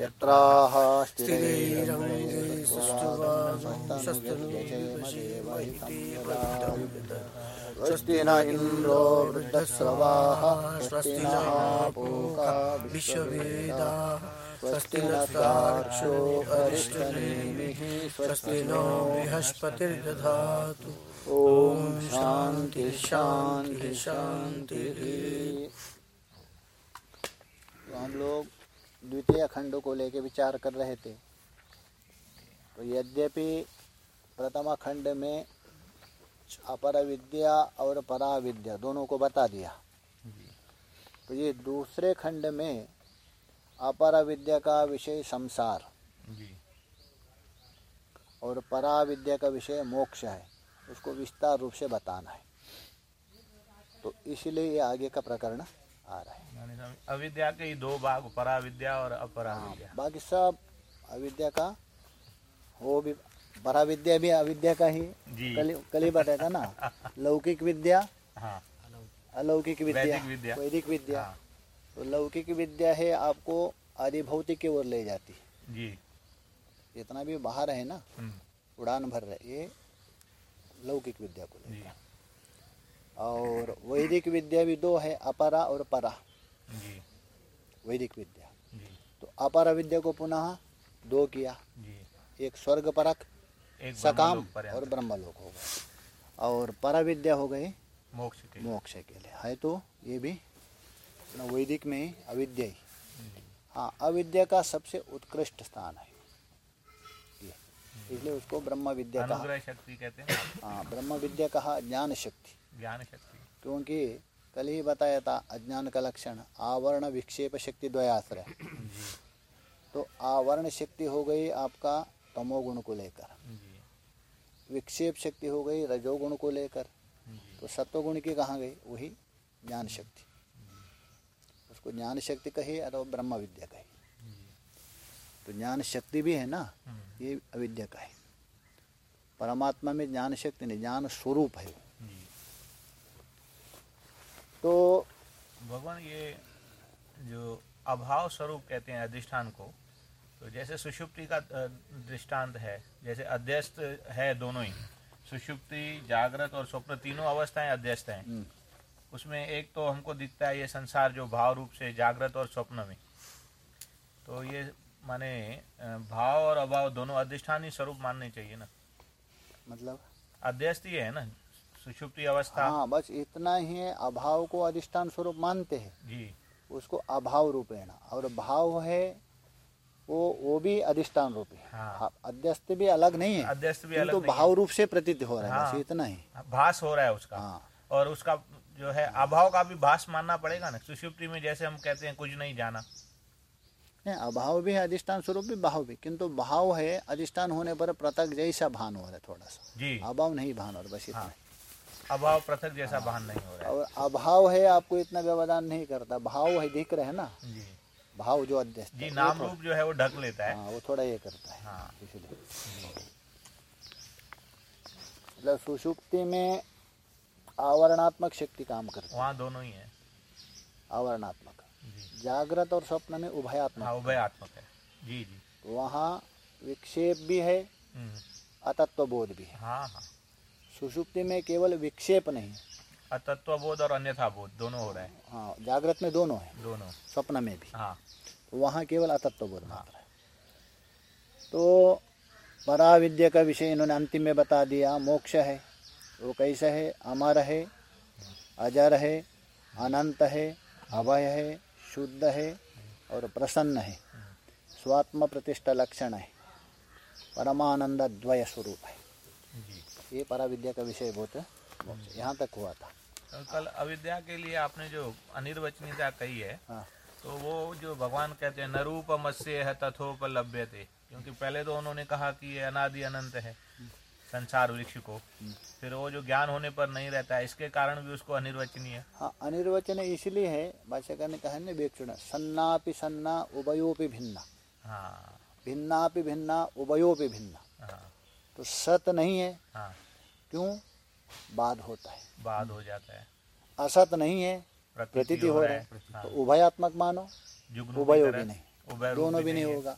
यत्राः स्वस्ति न इन्द्रो वृद्धस्रवाः स्वस्ति नः स्वस्ति नस्ताक्षो अरिष्टनेमिः स्वस्ति नो बृहस्पतिर्दधातु। ओम शांति शांति शांति। तो हम लोग द्वितीय खंड को लेकर विचार कर रहे थे। तो यद्यपि प्रथम खंड में अपर विद्या और परा विद्या दोनों को बता दिया। तो ये दूसरे खंड में अपर विद्या का विषय संसार और परा विद्या का विषय मोक्ष है। उसको विस्तार रूप से बताना है। तो इसलिए ये आगे का प्रकरण आ रहा है। अविद्या के ही दो भाग परा विद्या और अपरा विद्या बाकी सब अविद्या का वो भी परा विद्या भी अविद्या का ही जी। कल कल ही बताया था ना? लौकिक विद्या हाँ। अलौकिक विद्या वैदिक विद्या। हाँ। तो लौकिक विद्या है आपको आदिभौतिक की ओर ले जाती। जी। जितना भी बाहर है ना? हम्म, उड़ान भर रहे ये लौकिक विद्या को लेकर। और वैदिक विद्या भी दो है अपरा और परा। वैदिक विद्या। तो अपर विद्या को पुनः दो किया। एक स्वर्ग परक एक सकाम और ब्रह्मलोक हो गए। और पर विद्या हो गई मोक्ष के लिए। मोक्ष के लिए। है तो ये भी वैदिक में अविद्या ही। हाँ अविद्या का सबसे उत्कृष्ट स्थान है। इसलिए उसको ब्रह्म विद्या कहा। शक्ति कहते हैं। हाँ ब्रह्म विद्या कहा ज्ञान शक्ति। ज्ञान शक्ति। क्योंकि कल ही बताया था अज्ञान का लक्षण आवरण विक्षेप शक्ति द्वयाश्रय। तो आवरण शक्ति हो गई आपका तमोगुण को लेकर। विक्षेप शक्ति हो गई रजोगुण को लेकर। तो सत्वगुण की कहाँ गई? वही ज्ञान शक्ति। उसको ज्ञान शक्ति कही अथवा ब्रह्म विद्या कही। तो ज्ञान शक्ति भी है ना ये अविद्या का है। परमात्मा में ज्ञान शक्ति नहीं ज्ञान स्वरूप है। तो भगवान ये जो अभाव स्वरूप कहते हैं अधिष्ठान को तो जैसे सुषुप्ति का दृष्टांत है जैसे अध्यस्त है दोनों ही सुषुप्ति जागृत और स्वप्न तीनों अवस्थाएँ अध्यस्त हैं। हम्म, उसमें एक तो हमको दिखता है ये संसार जो भाव रूप से जागृत और स्वप्न में। तो ये माने भाव और अभाव दोनों अधिष्ठानी स्वरूप मानने चाहिए ना। मतलब? अध्यस्त ही है ना सुषुप्ति अवस्था। हाँ बस इतना ही है अभाव को अधिष्ठान स्वरूप मानते हैं। जी। उसको अभाव रूपेण और भाव है वो वो भी अधिष्ठान रूप है। हाँ। हाँ, अध्यस्त भी अलग नहीं है अध्यस्त भी अलग नहीं भाव रूप से प्रतीत हो रहा है हाँ। इतना ही। है। भास हो रहा है उसका। हाँ। और उसका जो है अभाव का भी भास मानना पड़ेगा ना। सुषुप्ति में जैसे हम कहते हैं कुछ नहीं जाना। अभाव भी है अधिष्ठान स्वरूप भी भाव भी। किंतु भाव है अधिष्ठान होने पर पृथक जैसा भान हो रहा है थोड़ा सा। जी। अभाव नहीं भान हो रहा बस इतना हाँ। अभाव पृथक जैसा भान नहीं हो रहा है। और अभाव है आपको इतना व्यवधान नहीं करता। भाव है दिख रहे हैं ना? जी। भाव जो जी नाम रूप जो है वो ढक लेता है। हाँ वो थोड़ा ये करता है। हाँ। इसलिए। मतलब सुषुप्ति में आवरणात्मक शक्ति काम करती है। वहाँ दोनों ही है। आवरणात्मक। जागृत और स्वप्न में उभयात्मक हाँ उभयात्मक है जी जी। वहाँ विक्षेप भी है हम्म, अतत्व बोध भी है। हाँ हाँ। सुषुप्ति में केवल विक्षेप नहीं है। अतत्वबोध और अन्यथा बोध दोनों हो रहे हैं। हाँ जागृत में दोनों है। दोनों। स्वप्न में भी। हाँ। तो वहाँ केवल अतत्व बोध हाँ। मात्र है। तो परा विद्या का विषय इन्होंने अंतिम में बता दिया मोक्ष है वो कैसा है? अमर है अजर है अनंत है अभय है शुद्ध है और प्रसन्न है। स्वात्म प्रतिष्ठा लक्षण है। परमानंद द्वय स्वरूप है ये परा विद्या का विषय बहुत यहाँ तक हुआ था। कल अविद्या के लिए आपने जो अनिर्वचनीयता कही है हाँ। तो वो जो भगवान कहते हैं नरूपमस्य है तथोपलभ्य थे क्योंकि पहले तो उन्होंने कहा कि ये अनादि अनंत है। संसार वृक्ष को। फिर वो जो ज्ञान होने पर नहीं रहता है इसके कारण भी उसको अनिर्वचनीय। हाँ अनिर्वचन इसलिए है भाष्यकार ने कहा ना वेक्षण सन्नापि सन्ना उभयोपि भिन्ना। हाँ। भिन्नापि भिन्ना उभयोपि भिन्ना। हाँ। तो सत नहीं है। हाँ। क्यों? बाद होता है। बाद हो जाता है। असत नहीं है प्रतीति हो रहा है। हाँ, तो उभयात्मक मानो उभयो भी नहीं। दोनों भी नहीं होगा।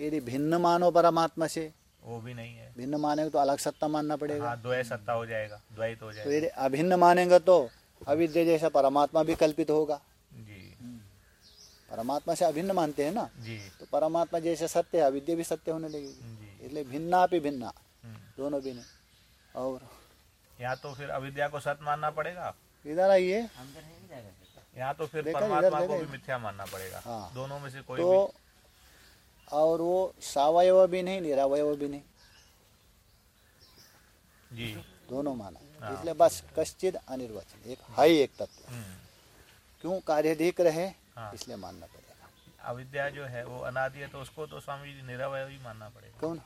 यदि भिन्न मानो परमात्मा से वो भी नहीं है। भिन्न मानेंगे तो अलग सत्ता मानना पड़ेगा। हाँ द्वय सत्ता हो जाएगा द्वैत हो तो जाएगा। यदि अभिन्न मानेंगे तो अविद्या जैसा परमात्मा भी कल्पित होगा। जी। परमात्मा से अभिन्न मानते हैं ना? जी। तो परमात्मा जैसे सत्य है अविद्या भी सत्य होने लगेगी। जी। इसलिए भिन्ना भी भिन्ना हम्म। दोनों भी नहीं। और? या तो फिर अविद्या को सत्य मानना पड़ेगा। इधर आइए। या तो फिर परमात्मा को भी मिथ्या मानना पड़ेगा। हाँ। दोनों में से कोई तो और वो सावयव भी नहीं निरावयव भी नहीं। जी। दोनों माना। हाँ। इसलिए बस कश्चित अनिर्वचन एक है एक तत्व। हम्म, क्यों कार्यधिक रहे? हाँ। इसलिए मानना पड़ेगा। अविद्या जो है वो अनादि है तो उसको तो स्वामी जी निरवय ही मानना पड़ेगा। कौन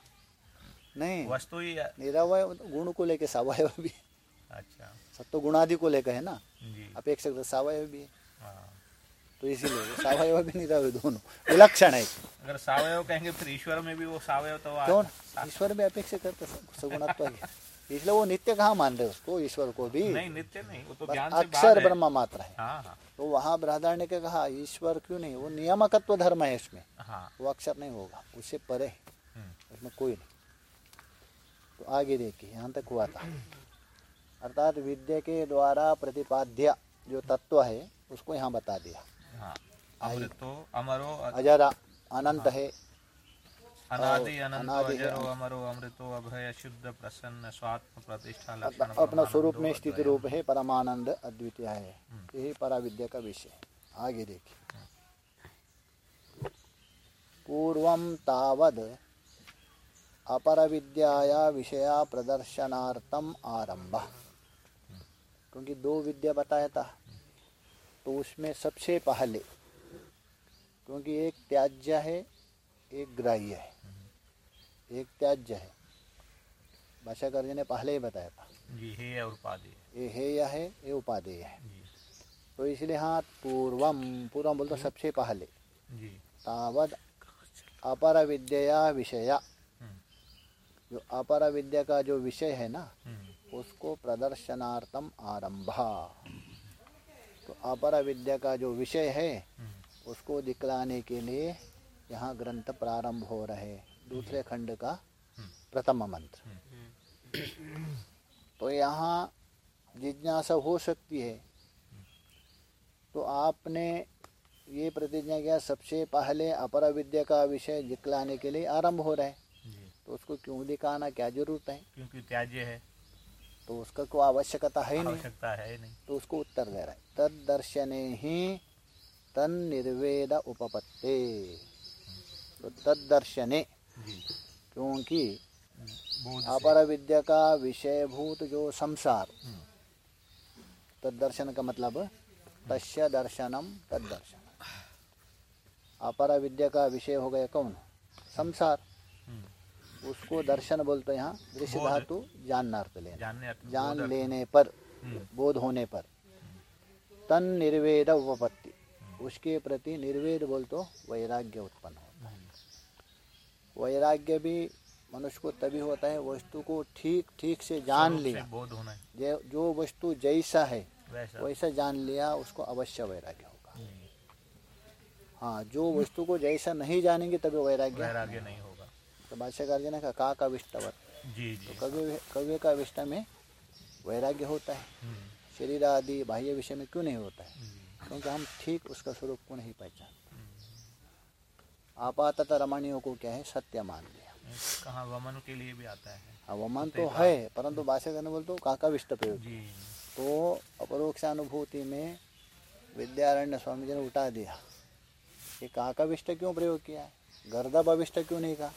नहीं। वस्तु ही निरावय गुण को लेके सावयव भी। है। अच्छा। सत्व गुणादि को लेकर है ना? अपेक्षक तो सावयव भी। है हाँ। तो इसीलिए सावयव भी निरावय दोनों। विलक्षण है। अगर सावयव कहेंगे फिर ईश्वर में भी वो सावयव तो सा- ईश्वर में अपेक्षित है तो सगुणत्व है। इसलिए वो नित्य कहाँ मान रहे उसको? ईश्वर को भी। नहीं नित्य नहीं वो तो ज्ञान से अक्षर ब्रह्म मात्र है। हाँ हाँ। तो वहाँ बृहदारण्य ने कहा ईश्वर क्यों नहीं? वो नियामकत्व धर्म है इसमें। हाँ। वो अक्षर नहीं होगा उससे परे है। हम्म, उसमें कोई नहीं। तो आगे देखिए यहाँ तक हुआ था। अर्थात विद्या के द्वारा प्रतिपाद्य जो तत्व है उसको यहाँ बता दिया। हाँ। अमृतो अमरो अजरा अनंत है। अनादि और अनंतो अजरो अमरो अमृतो अभय शुद्ध प्रसन्न स्वात्म प्रतिष्ठा लक्षण अपना स्वरूप में स्थित रूप है परमानंद अद्वितीय है। यही पराविद्या का विषय है। आगे देखिए। पूर्वम तावद अपर विद्याया विषया प्रदर्शनार्थम आरंभ क्योंकि दो विद्या बताया था। तो उसमें सबसे पहले क्योंकि एक त्याज्य है एक ग्राह्य है। एक त्याज्य है। भाषाकर जी ने पहले ही बताया था। जी हे और उपाधि ये है ये उपादेय है। तो इसलिए हाँ पूर्वम पूर्वम बोलते सबसे पहले। जी। तावद अपर विद्या विषया। हम्म, जो अपर विद्या का जो विषय है ना हम्म, उसको प्रदर्शनार्थम आरंभा। तो अपर विद्या का जो विषय है हम्म, उसको दिखलाने के लिए यहाँ ग्रंथ प्रारंभ हो रहे दूसरे खंड का हम्म, प्रथम मंत्र। तो यहाँ जिज्ञासा हो सकती है। तो आपने ये प्रतिज्ञा किया सबसे पहले अपर विद्या का विषय दिखलाने के लिए आरंभ हो रहा है। तो उसको क्यों दिखाना क्या ज़रूरत है? क्योंकि त्याज्य है। तो उसका कोई आवश्यकता है ही नहीं। आवश्यकता है नहीं। तो उसको उत्तर दे रहा है। तद दर्शने ही तन निर्वेद उपपत्ते। तो तद दर्शने क्योंकि अपर विद्या का विषयभूत जो संसार हम्म, तद दर्शन का मतलब तस्य दर्शनम तद दर्शन अपर विद्या का विषय हो गया कौन? संसार। उसको दर्शन बोलते यहाँ दृश्य। धातु लेना अर्थ में जान लेने पर हम्म, बोध होने पर। तन निर्वेद उपपत्ति। उसके प्रति निर्वेद बोल तो वैराग्य उत्पन्न होता है। वैराग्य भी मनुष्य को तभी होता है वस्तु को ठीक ठीक से जान लिया। बोध होना है। जो वस्तु जैसा है वैसा जान लिया उसको अवश्य वैराग्य होगा। हम्म, हाँ जो वस्तु को जैसा नहीं जानेंगे तभी वैराग्य। वैराग्य नहीं होगा। तो भाष्यकार जी ने कहा का का विष्टवत जी जी। तो कव्य कव्य का विष्ट में वैराग्य होता है। हम्म, शरीर आदि बाह्य विषय में क्यों नहीं होता है? क्योंकि हम ठीक उसका स्वरूप को नहीं पहचानते। आपातत रमणियों को क्या है? सत्य मान लिया। कहा वमन के लिए भी आता है। अवमान तो है। परंतु भाषा करने बोलते काका विष्ट प्रयोग जी। तो अपरोक्षानुभूति में विद्यारण्य स्वामी जी ने उठा दिया। ये काका विष्ट क्यों प्रयोग किया? है गर्दभ अविष्ट क्यों नहीं कहा?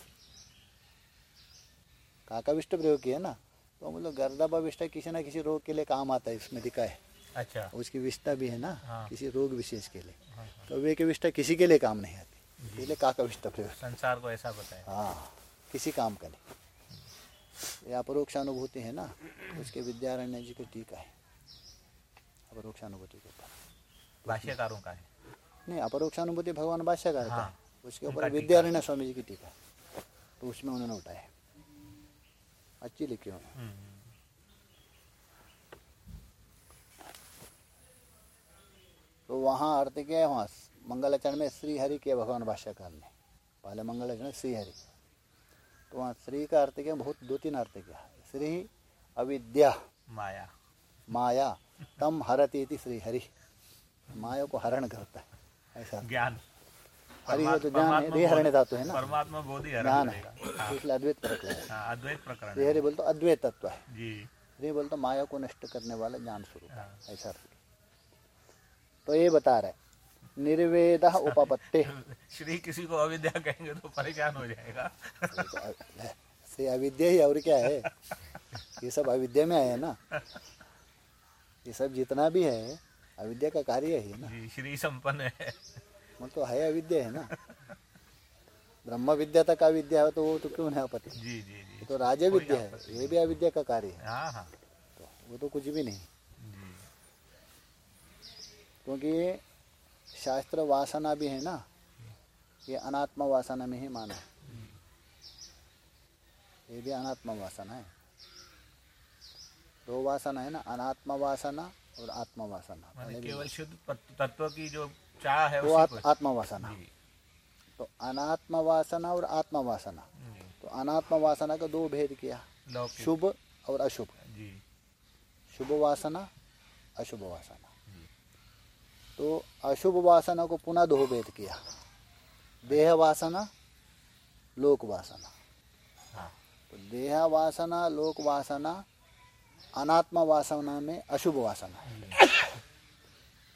काका विष्ट प्रयोग किया ना तो हम लोग गर्दभ अविष्ट किसी ना किसी रोग के लिए काम आता है इसमें दिखा है। अच्छा। उसकी विष्टा भी है ना हाँ। किसी रोग विशेष के लिए। हाँ, हाँ। कव्य की विष्टा किसी के लिए काम नहीं आती इसलिए काका विष्ट प्रयोग। संसार को ऐसा बताया हाँ किसी काम का नहीं। ये अपरोक्षानुभूति है ना उसके विद्यारण्य जी की टीका है। अपरोक्षानुभूति के ऊपर। भाष्यकारों का है। नहीं अपरोक्षानुभूति भगवान भाष्यकार का हाँ, है उसके ऊपर विद्यारण्य स्वामी जी की टीका तो उसमें उन्होंने उठाया लिखी उन्होंने हम्म, तो वहाँ अर्थ क्या है? वहाँ मंगलाचरण में श्री हरि के भगवान भाष्यकार ने पहले मंगलाचरण में श्री हरि तो वहाँ श्री का अर्थ क्या बहुत दो तीन अर्थ क्या श्री अविद्या। माया। माया तम हरती श्री हरि माया को हरण करता है ऐसा। ज्ञान। हरि हो तो ज्ञान है रे हरण धातु है ना? परमात्मा बोध ही ज्ञान है। तो इसलिए अद्वैत प्रकरण है। हाँ अद्वैत प्रकरण श्री है। हरि बोल तो अद्वैत तत्व है। जी। श्री बोल तो माया को नष्ट करने वाला ज्ञान स्वरूप है। हाँ। ऐसा तो ये बता रहे निर्वेद उपपत्ति। श्री किसी को अविद्या कहेंगे तो परेशान हो जाएगा। से अविद्या ही और क्या है? ये सब अविद्या में है ना। ये सब जितना भी है अविद्या का कार्य ही है ना। श्री संपन्न है। वो तो है अविद्या है ना? ब्रह्म विद्या तक अविद्या है तो वो तो क्यों नहीं अपत्ति जी जी जी। तो राज विद्या है ये भी अविद्या का कार्य है। हाँ हाँ। तो वो तो कुछ भी नहीं। क्योंकि शास्त्र वासना भी है ना ये अनात्मा वासना में ही माना है। ये भी अनात्मा वासना है। दो वासना है ना अनात्मा वासना और आत्मा वासना। केवल शुद्ध तत्व की जो चाह है वो उसी आत, आत्मा वासना तो अनात्मा वासना और आत्मा वासना तो अनात्मा वासना का दो भेद किया। शुभ और अशुभ। शुभ वासना अशुभ वासना तो अशुभ वासना को पुनः दो भेद किया। देह वासना लोक वासना हाँ। तो देह वासना लोक वासना अनात्मा वासना में अशुभ वासना है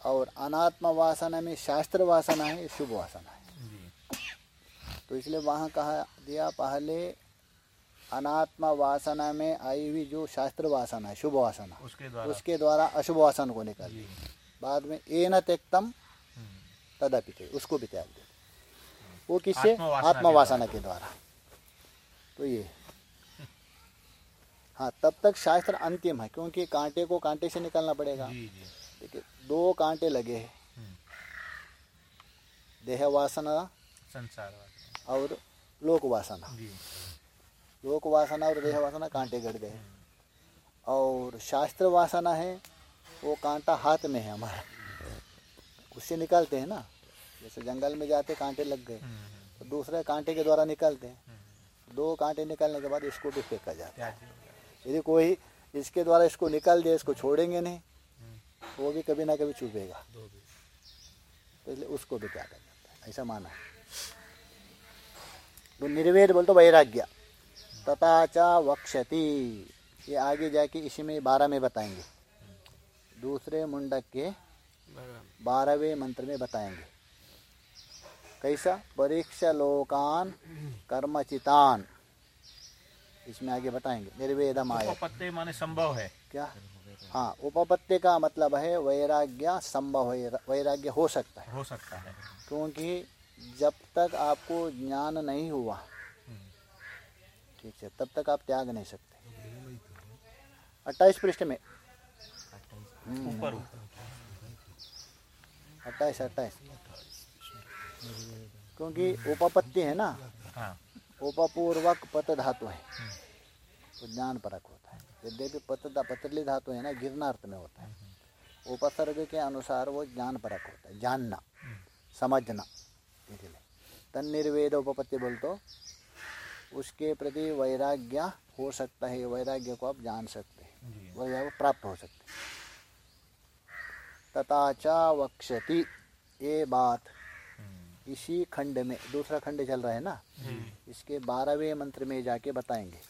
और अनात्मा वासना में शास्त्र वासना है शुभ वासना है। तो इसलिए वहाँ कहा दिया पहले अनात्मा वासना में आई हुई जो शास्त्र वासना है शुभ वासना उसके द्वारा। उसके द्वारा अशुभ वासन को निकाल दिया बाद में ए न त्यक्तम हम्म, तदपि थे उसको भी त्याग दिया वो किससे? आत्मा के वासना के द्वारा। तो ये। हाँ तब तक शास्त्र अंतिम है क्योंकि कांटे को कांटे से निकालना पड़ेगा। देखिए दो कांटे लगे हैं। हम्म, देह वासना संसार वासना। और लोक वासना। लोक वासना और देह वासना कांटे गड़ गए और शास्त्र वासना है वो कांटा हाथ में है हमारा। उससे निकालते हैं ना। जैसे जंगल में जाते कांटे लग गए हम्म, तो दूसरे कांटे के द्वारा निकालते हैं। हम्म, दो कांटे निकालने के बाद इसको भी फेंका जाता हो। यदि कोई इसके द्वारा इसको निकाल दे इसको छोड़ेंगे नहीं वो भी कभी ना कभी चुभेगा तो इसलिए उसको भी त्यागा जाता है? ऐसा माना है। तो निर्वेद बोल तो वैराग्य। तथा च वक्षति। ये आगे जाके इसी में बारह में बताएँगे। दूसरे मुंडक के बारहवें मंत्र में बताएँगे। कैसा? परीक्षा लोकान कर्मचितान। इसमें आगे बताएँगे। निर्वेद आया पत्ते माने संभव है। क्या? हाँ उपपत्ति का मतलब है वैराग्य संभव है वैराग्य हो सकता है। हो सकता है। क्योंकि जब तक आपको ज्ञान नहीं हुआ ठीक है तब तक आप त्याग नहीं सकते। अट्ठाईस पृष्ठ में। ऊपर ऊपर अट्ठाईस अट्ठाईस। क्योंकि उपपत्ति है ना हाँ। उपपूर्वक पत धातु है। तो ज्ञान परक होता है। यद्यपि पत पतली धातु है ना गिरनार्थ में होता है। उपसर्ग के अनुसार वो ज्ञान परक होता है जानना समझना इसलिए। तन निर्वेद उपपत्ति बोल तो उसके प्रति वैराग्य हो सकता है वैराग्य को आप जान सकते हैं। वैराग्य प्राप्त हो सकते हैं। तथा च वक्षति ये बात। हम्म, इसी खंड में दूसरा खंड चल रहा है ना? इसके बारहवें मंत्र में जाके बताएँगे।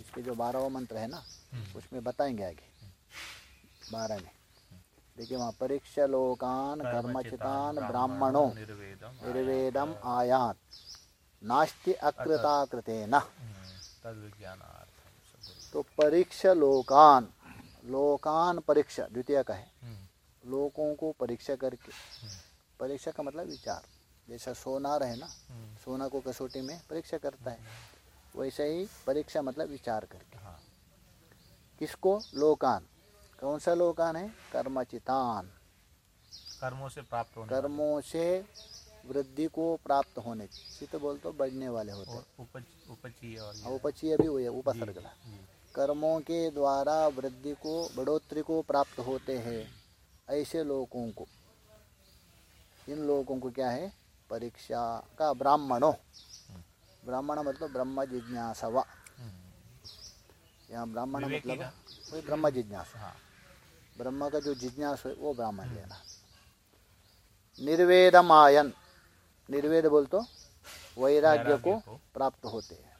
इसके जो बारहवा मंत्र है ना हम्म, उसमें बताएँगे आगे। बारह में देखिए वहाँ परीक्षा लोकान कर्मचितान ब्राह्मणों निर्वेदम आयात। नास्ति अकृताकृतेन। तद विज्ञानार्थ तो परीक्षा लोकान लोकान परीक्षा द्वितीय का है। लोगों को परीक्षा करके। परीक्षा का मतलब विचार। जैसा सोनार है ना सोना को कसौटी में परीक्षा करता है। वैसे ही परीक्षा मतलब विचार करके। हाँ। किसको? लोकान। कौन सा लोकान है? कर्मचितान। कर्मों से प्राप्त होने कर्मों से वृद्धि को प्राप्त होने। चित बोल तो बढ़ने वाले होते हैं। और उपज उपची और ये- औपचीय भी हुई है उपसर्ग। कर्मों के द्वारा वृद्धि को बढ़ोतरी को प्राप्त होते हैं ऐसे लोगों को। इन लोगों को क्या है? परीक्षा का ब्राह्मणों। ब्राह्मण मतलब ब्रह्म जिज्ञासवा यहाँ ब्राह्मण मतलब? वही ब्रह्म जिज्ञास हाँ। ब्रह्म का जो जिज्ञास है वो ब्राह्मण लेना। निर्वेदमायन। निर्वेद बोल तो वैराग्य को प्राप्त होते हैं।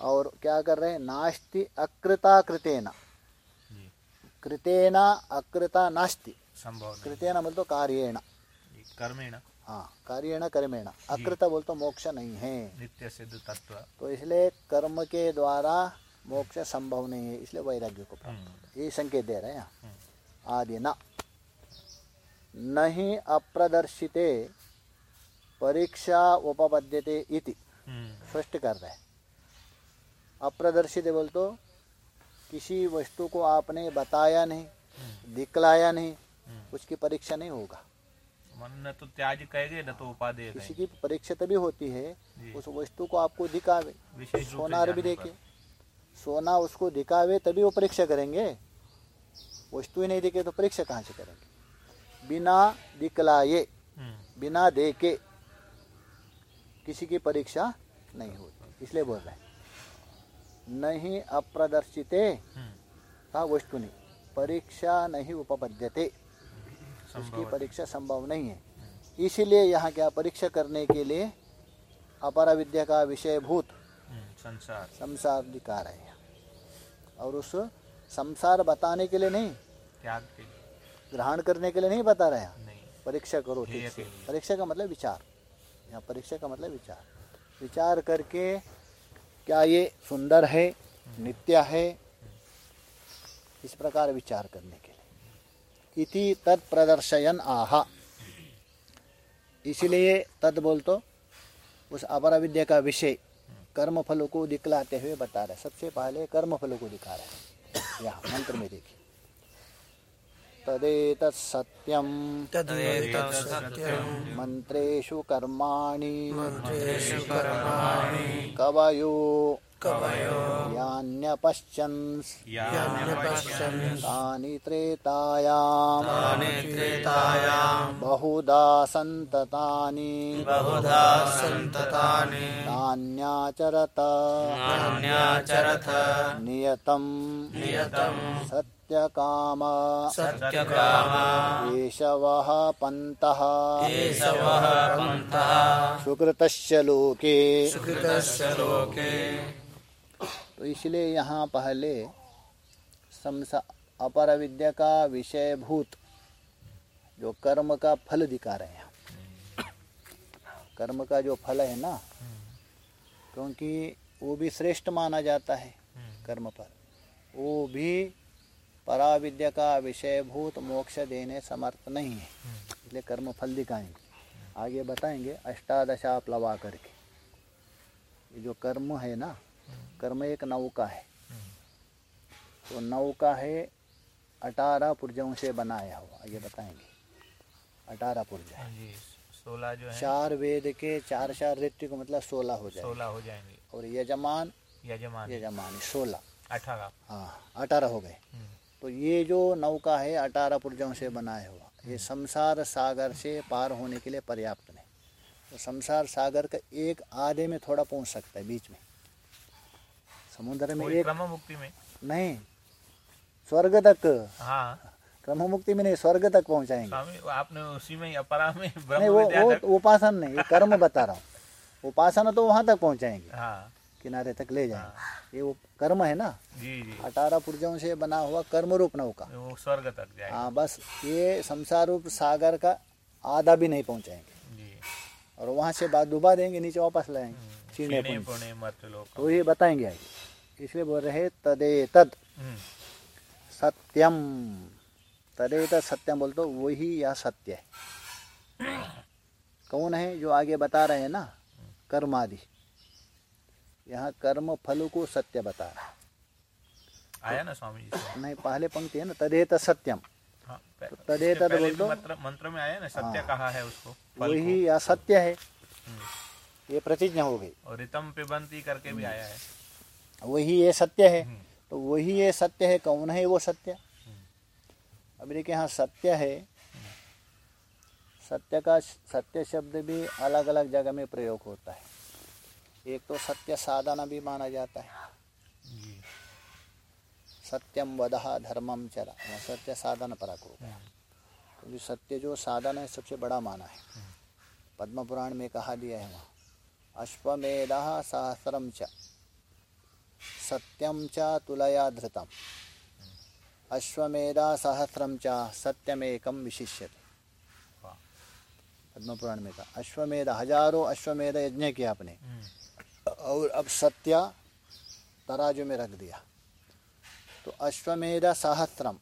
और क्या कर रहे हैं? नास्ति अकृता कृतेना। कृतेना अकृता नास्ति। संभव कृतेना तो कार्येण। कर्मेण। हाँ कार्येण कर्मेण। अकृत बोल तो मोक्ष नहीं है। नित्य सिद्ध तत्व। तो इसलिए कर्म के द्वारा मोक्ष संभव नहीं है इसलिए वैराग्य को प्राप्त हम्म, ये संकेत दे रहे हैं। हम्म, आदि न। नहीं अप्रदर्शिते परीक्षा उपपद्यते इति। हम्म, स्पष्ट कर रहे अप्रदर्शित बोल तो किसी वस्तु को आपने बताया नहीं दिखलाया नहीं। उसकी परीक्षा नहीं होगा। मन न तो त्याज कहेंगे न तो उपादेय किसी की परीक्षा तभी होती है उस वस्तु को आपको दिखावे। सोनार भी देखे सोना उसको दिखावे तभी वो परीक्षा करेंगे। वस्तु ही नहीं दिखे तो परीक्षा कहाँ से करेंगे? बिना दिखलाए हम्म, बिना देखे किसी की परीक्षा नहीं होती। इसलिए बोल रहे नहीं अप्रदर्शिते हम्म, का वस्तु नहीं। परीक्षा नहीं उपपद्यते। उसकी परीक्षा संभव नहीं है। इसीलिए यहाँ क्या परीक्षा करने के लिए अपर विद्या का विषयभूत हम्म, संसार। संसार दिखा रहे और उस संसार बताने के लिए नहीं त्याग के ग्रहण करने के लिए नहीं बता रहे हैं। परीक्षा करो ठीक से। परीक्षा का मतलब विचार। यहाँ परीक्षा का मतलब विचार। विचार करके क्या ये सुंदर है नित्य है इस प्रकार विचार करने के इति तत्प्रदर्शयन आहा। इसलिए तद बोल तो उस अपर विद्या का विषय कर्म फलों को दिखलाते हुए बता रहे सबसे पहले कर्म फलों को दिखा रहे हैं। यहाँ मंत्र में देखिए। तदेतत् सत्यम तदेतत् सत्यं मंत्रेषु कर्माणि। मन्त्रेषु कर्माणि। कवयो। कवयो। यान्यपश्यन् यान्यपश्यन् तानि त्रेतायाम्। बहुधा सन्ततानि। तान्याचरत नान्याचरथ नियतं नियतं सत्यकाम। सत्यकाम। केशवः पन्तः। केशवः पन्तः। सुकृतस्य लोके। सुकृतस्य लोके। तो इसलिए यहाँ पहले समसा अपर विद्या का विषयभूत जो कर्म का फल दिखा रहे हैं। कर्म का जो फल है ना क्योंकि वो भी श्रेष्ठ माना जाता है कर्म पर। वो भी पराविद्या का विषयभूत मोक्ष देने समर्थ नहीं है। इसलिए कर्म फल दिखाएँगे। आगे बताएँगे अष्टादशा प्लवा करके ये जो कर्म है ना कर्म एक नौका है। तो नौका है अठारह पुर्जों से बनाया हुआ। ये बताएँगे। अठारह पुर्जा सोलह जो है। चार वेद के चार चार ऋतु को मतलब सोलह हो जाए सोलह हो जाएँगे। और यजमान? यजमान। यजमान सोलह। अठारह। हाँ अठारह हो गए। हम्म, तो ये जो नौका है अठारह पुर्जों से बनाया हुआ ये संसार सागर से पार होने के लिए पर्याप्त नहीं। तो संसार सागर का एक आधे में थोड़ा पहुँच सकता है बीच में। समुद्र में एक क्रम मुक्ति में? नहीं स्वर्ग तक। हाँ। क्रम मुक्ति में नहीं स्वर्ग तक पहुंचाएँगे। आपने उसी में अपरा में नहीं वो वो उपासन नहीं कर्म बता रहा हूँ। उपासना तो वहाँ तक पहुंचाएँगे। हाँ। किनारे तक ले जाएँगे ये वो कर्म है ना? अठारह पुर्जों से बना हुआ कर्म रूप नौका स्वर्ग तक जाएगा। हाँ बस ये संसार रूप सागर का आधा भी नहीं पहुंचाएँगे। और वहाँ से बाद डुबा देंगे नीचे वापस लाएँगे। चीने मर्त लोक तो ये बताएँगे आगे। इसलिए बोल रहे तदे तद हम्म, सत्यम। तदे तद सत्यम बोल तो वही या सत्य है। कौन है जो आगे बता रहे हैं ना? कर्म आदि यहाँ कर्म फल को सत्य बता रहा आया ना स्वामी जी नहीं पहले पंक्ति है ना तदे तद सत्यम। हाँ, तो तदे तद बोल दो। मंत्र मंत्र में आया ना सत्य हाँ। कहा है उसको? वही या सत्य है। हम्म, ये प्रतिज्ञा हो गई। और रितम पिबंती करके भी आया है। वही ये सत्य है। हम्म, तो वही ये सत्य है कौन है वो सत्य? अभी देखिए यहाँ सत्य है। सत्य का सत्य शब्द भी अलग अलग जगह में प्रयोग होता है। एक तो सत्य साधना भी माना जाता है। सत्यम वदह धर्मम चरा। सत्य साधन परक हो गया क्योंकि सत्य जो साधन है सबसे बड़ा माना है। पद्म पुराण में कहा दिया है वहाँ अश्वमेध सहस्रम च सत्यम च तुलया धृतम। अश्वमेध सहस्रम च सत्यमेकम विशिष्यते। वाह। पद्म पुराण में कहा अश्वमेध हज़ारों अश्वमेध यज्ञ किया आपने। हम्म, और अब सत्य तराजू में रख दिया। तो अश्वमेध सहस्त्रम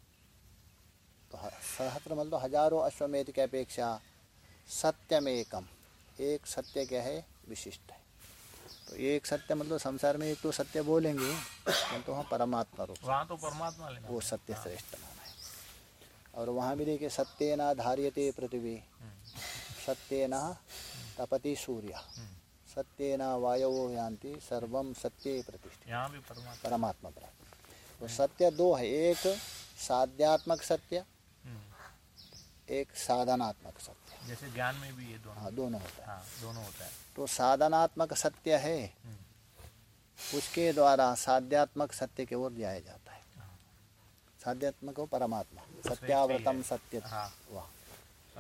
तो सहस्त्र मतलब हज़ारों अश्वमेध की अपेक्षा सत्यमेकम। एक सत्य क्या है? विशिष्ट है। तो एक सत्य मतलब संसार में एक तो सत्य बोलेंगे परंतु हम परमात्मा रूप वहाँ तो परमात्मा वो सत्य श्रेष्ठ माना है। और वहाँ भी देखिए सत्येन धार्यते पृथ्वी सत्येन तपति सूर्य। सत्येन वायवो यान्ति सर्वम सत्य प्रतिष्ठित यहाँ भी परमात्मा। परमात्मा प्राप्त। तो सत्य दो है एक साध्यात्मक सत्य हम्म, एक साधनात्मक सत्य। जैसे ज्ञान में भी ये दोनों। हाँ दोनों होता है। हाँ दोनों होता है। तो साधनात्मक सत्य है हम्म, उसके द्वारा साध्यात्मक सत्य की ओर जाया जाता है। साध्यात्मक हो परमात्मा सत्याव्रतम सत्य। हाँ। वाह।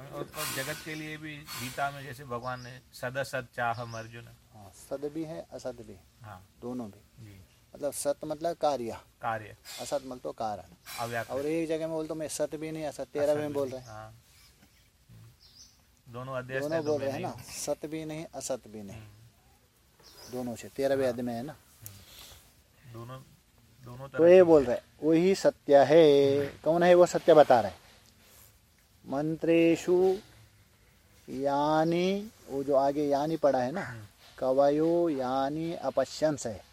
और तो जगत के लिए भी गीता में जैसे भगवान ने सदसत चाह अर्जुन हाँ सद भी है असद भी है, हाँ। दोनों भी। जी। मतलब सत मतलब कार्य। कार्य। असत मतलब तो कारण। और एक जगह में बोल तो मैं सत भी नहीं असत तेरह में बोल रहे हाँ। हम्म, दोनों दोनों तो बोल रहे हैं ना सत भी नहीं असत भी नहीं। दोनों से तेरहवें अध्याय में है ना। दोनों दोनों तो ये बोल रहे वही सत्य है। कौन है वो सत्य बता रहे मंत्रेशु यानी वो जो आगे यानी पड़ा है ना कवयो यानी अपश्यंस। है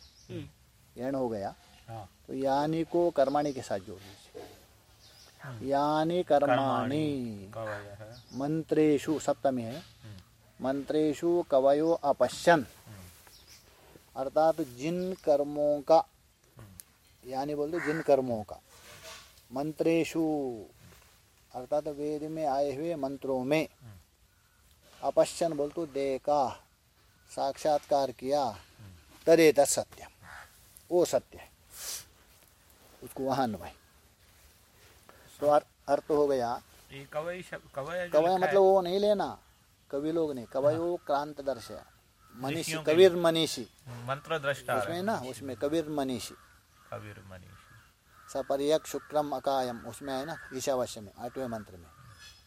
यण हो गया। हाँ। तो यानी को कर्माणी के साथ जोड़ दीजिए। यानी कर्माणी। मंत्रेशु सप्तमी है। हम्म, मंत्रेशु कवयो अपश्यन। अर्थात जिन कर्मों का यानी बोल दो जिन कर्मों का। मंत्रेशु अर्थात वेद में आए हुए मंत्रों में अपश्यन बोल तो देखा साक्षात्कार किया तदेत सत्यम। वो सत्य है। उसको वहाँ अन्वय तो अर्थ हो गया। कवय कवय है, मतलब वो नहीं लेना। कवि लोग नहीं। कवय वो क्रांत दर्श है मनीषी कबीर मनीषी। मंत्र दृष्टा उसमें ना उसमें कबीर मनीषी। कबीर मनीषी। सपर्यक शुक्रम अकायम। उसमें है ना ईशावास्य में आठवें मंत्र में।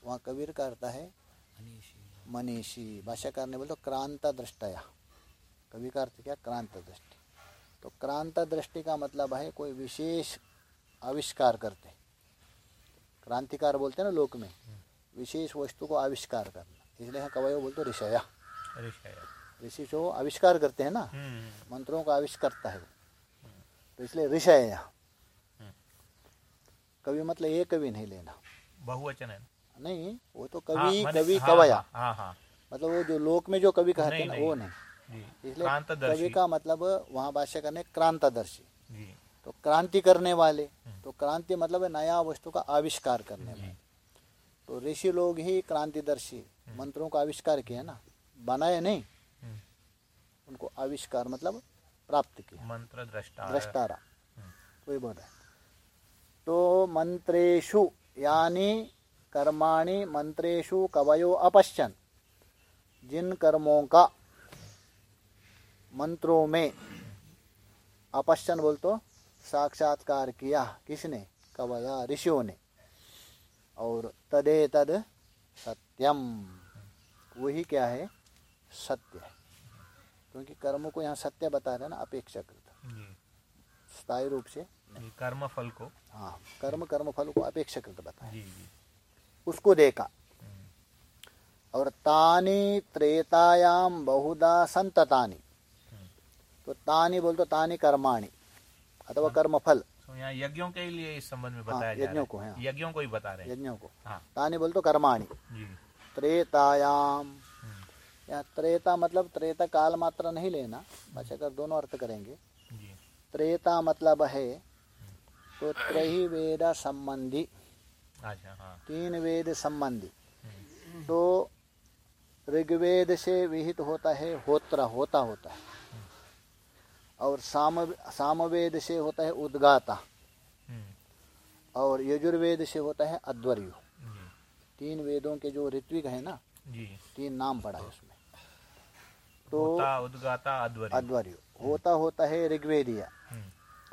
वहाँ कबीर का अर्थ है मनीषी भाष्यकार ने बोलते क्रांत दृष्टया कवि का अर्थ क्या? क्रांत दृष्टि तो क्रांत दृष्टि का मतलब है कोई विशेष आविष्कार करते। क्रांतिकार बोलते हैं ना लोक में विशेष वस्तु को आविष्कार करना। इसलिए यहाँ कवयो बोलते ऋषया। ऋषि जो आविष्कार करते हैं ना हम्म। मंत्रों का आविष्कर्ता है तो इसलिए ऋषय यहाँ कवि मतलब ये कवि नहीं लेना। बहुवचन है नहीं वो तो हाँ, कवि कवि हाँ, कवया। हाँ मतलब वो जो लोक में जो कवि कहते हैं ना वो नहीं। इसलिए कवि का मतलब वहाँ भाष्य करने क्रांतदर्शी। तो क्रांति करने वाले तो क्रांति मतलब है नया वस्तु का आविष्कार करने वाले। तो ऋषि लोग ही क्रांतिदर्शी मंत्रों का आविष्कार किया ना बनाए नहीं हम्म, उनको आविष्कार मतलब प्राप्त किया। मंत्र दृष्टा द्रष्टारा। वही बोल रहे हैं। तो मंत्रेशु यानी कर्माणि मंत्रेशु कवयो अपश्चन जिन कर्मों का मंत्रों में अपश्चन बोल तो साक्षात्कार किया किसने? कवया ऋषियों ने। और तदे तद सत्यम। वही क्या है? सत्य है। क्योंकि कर्मों को यहाँ सत्य बता रहे हैं ना अपेक्षाकृत। स्थायी रूप से कर्म फल को। हाँ कर्म कर्म फल को अपेक्षाकृत बताया। जी जी। उसको देखा। और तानी त्रेतायाम बहुधा संततानी। तो तानी बोल तो तानी कर्माणी अथवा कर्म फल यहाँ यज्ञों के लिए इस संबंध में हाँ, बताया रहा यज्ञों को, हाँ। है यज्ञों को ही बता रहे हैं। यज्ञों को। हाँ। तानी बोल तो कर्माणी त्रेतायाम हम्म, या त्रेता मतलब त्रेता काल मात्र नहीं लेना बच्चा कर दोनों अर्थ करेंगे। जी। त्रेता मतलब है तो त्रही वेद संबंधी हाँ। तीन वेद संबंधी हम्म, तो ऋग्वेद से विहित होता है होत्र होता होता। है और साम सामवेद से होता है उद्गाता। हम्म, और यजुर्वेद से होता है अध्वर्यु तीन वेदों के जो ऋत्विक है ना जी। तीन नाम पड़ा है उसमें। तो होता उद्गाता अध्वर्य अध्वर्यु होता होता है ऋग्वेदिया। हम्म,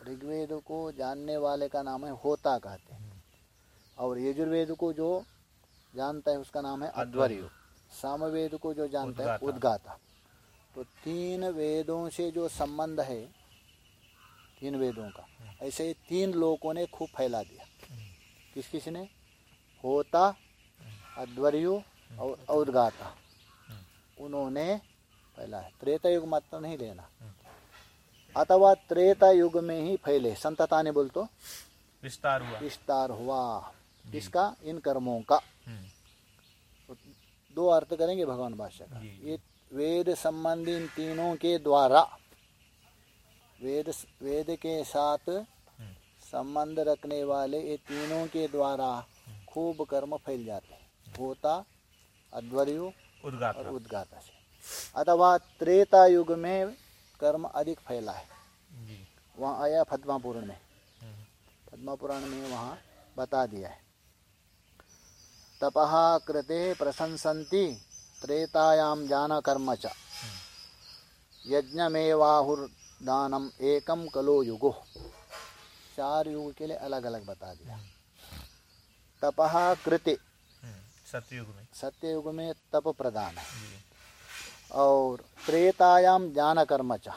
ऋग्वेद को जानने वाले का नाम है होता कहते हैं। और यजुर्वेद को जो जानता है उसका नाम है अध्वर्यु। सामवेद को जो जानता है उद्गाता। तो तीन वेदों से जो संबंध है तीन वेदों का ऐसे ही तीन लोगों ने खूब फैला दिया। किस किस ने? होता अध्वर्यु और उद्गाता। उन्होंने फैला है। त्रेता युग मात्र नहीं लेना। अथवा त्रेता युग में ही फैले। संतता ने बोल तो विस्तार हुआ। विस्तार हुआ। इसका इन कर्मों का। हम्म, दो अर्थ करेंगे भगवान भाष्य का। ये वेद संबंधी इन तीनों के द्वारा वेद वेद के साथ हम्म, संबंध रखने वाले ये तीनों के द्वारा खूब कर्म फैल जाते हैं। होता अध्वर्यु और उद्गाता से। अथवा त्रेता युग में कर्म अधिक फैला है। वहाँ आया फद्मा पुराण में। हम्म, पुराण में वहाँ बता दिया है। तपः कृते प्रशंसन्ति त्रेतायाम जान कर्म च। यज्ञमेवाहुर्दानम एकम कलो युगो। चार युग के लिए अलग अलग बता दिया। तपः कृते। हम्म, सतयुग में। सत्य युग में तप प्रदान है। और त्रेतायाम ज्ञान कर्म च।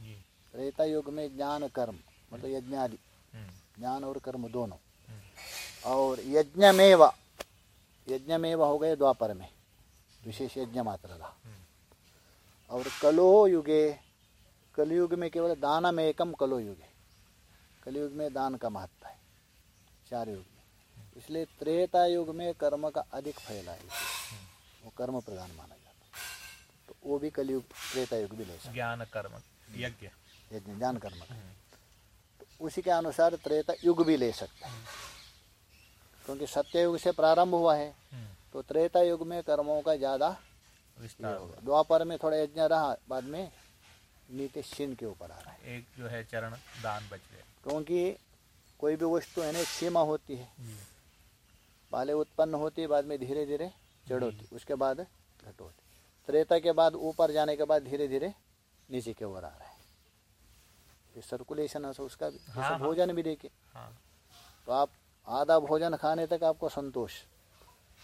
जी। त्रेता युग में ज्ञान कर्म मतलब यज्ञादि। हम्म, ज्ञान और कर्म दोनों। और यज्ञमेव यज्ञमेव हो गए द्वापर में विशेष यज्ञ मात्र था। और कलो युगे कलयुग में केवल दानम एकम कलो युगे कलयुग में दान का महत्व है चार युग में। इसलिए त्रेता युग में कर्म का अधिक फैला है। वो कर्म प्रधान माना वो भी कलयुग त्रेता युग भी ले सकते ज्ञान कर्म यज्ञ। यज्ञ ज्ञान कर्म। तो उसी के अनुसार त्रेता युग भी ले सकते हैं। क्योंकि सत्य युग से प्रारंभ हुआ है हम्म, तो त्रेता युग में कर्मों का ज़्यादा विस्तार होगा। द्वापर में थोड़ा यज्ञ रहा बाद में नीति शिन के ऊपर आ रहा है। एक जो है चरण दान बच गए क्योंकि कोई भी वस्तु है ना एक सीमा होती है पहले उत्पन्न होती है बाद में धीरे धीरे जड़ होती उसके बाद घट होती त्रेता के बाद ऊपर जाने के बाद धीरे धीरे नीचे की ओर आ रहा है। ये सर्कुलेशन है उसका भी। हाँ, हाँ। भोजन भी देखिए। हाँ। तो आप आधा भोजन खाने तक आपको संतोष।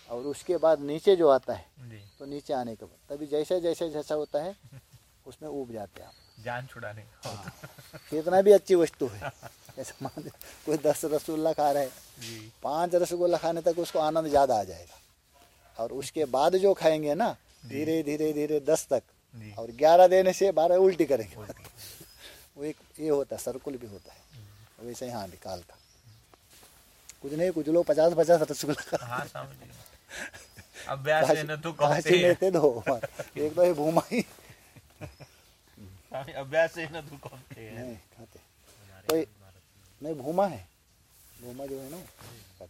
और उसके बाद नीचे जो आता है जी। तो नीचे आने के बाद। तभी जैसे जैसे जैसा होता है उसमें उब जाते हैं आप। जान छुड़ाने कितना भी अच्छी वस्तु है। ऐसा मान कोई दस रसगुल्ला खा रहे है पाँच रसगुल्ला खाने तक उसको आनंद ज़्यादा आ जाएगा। और उसके बाद जो खाएँगे ना धीरे धीरे धीरे दस तक। और ग्यारह देने से बारह उल्टी करेंगे। वो एक ये होता है सर्कुल भी होता है। वैसे ही हाँ निकाल का कुछ नहीं कुछ लोग पचास पचास रसगुल्ला हाँ अभ्यास तो कहते दो एक तो ये भूमा ही। अभ्यास है न तो कहते नहीं खाते तो नहीं भूमा है। भूमा जो है ना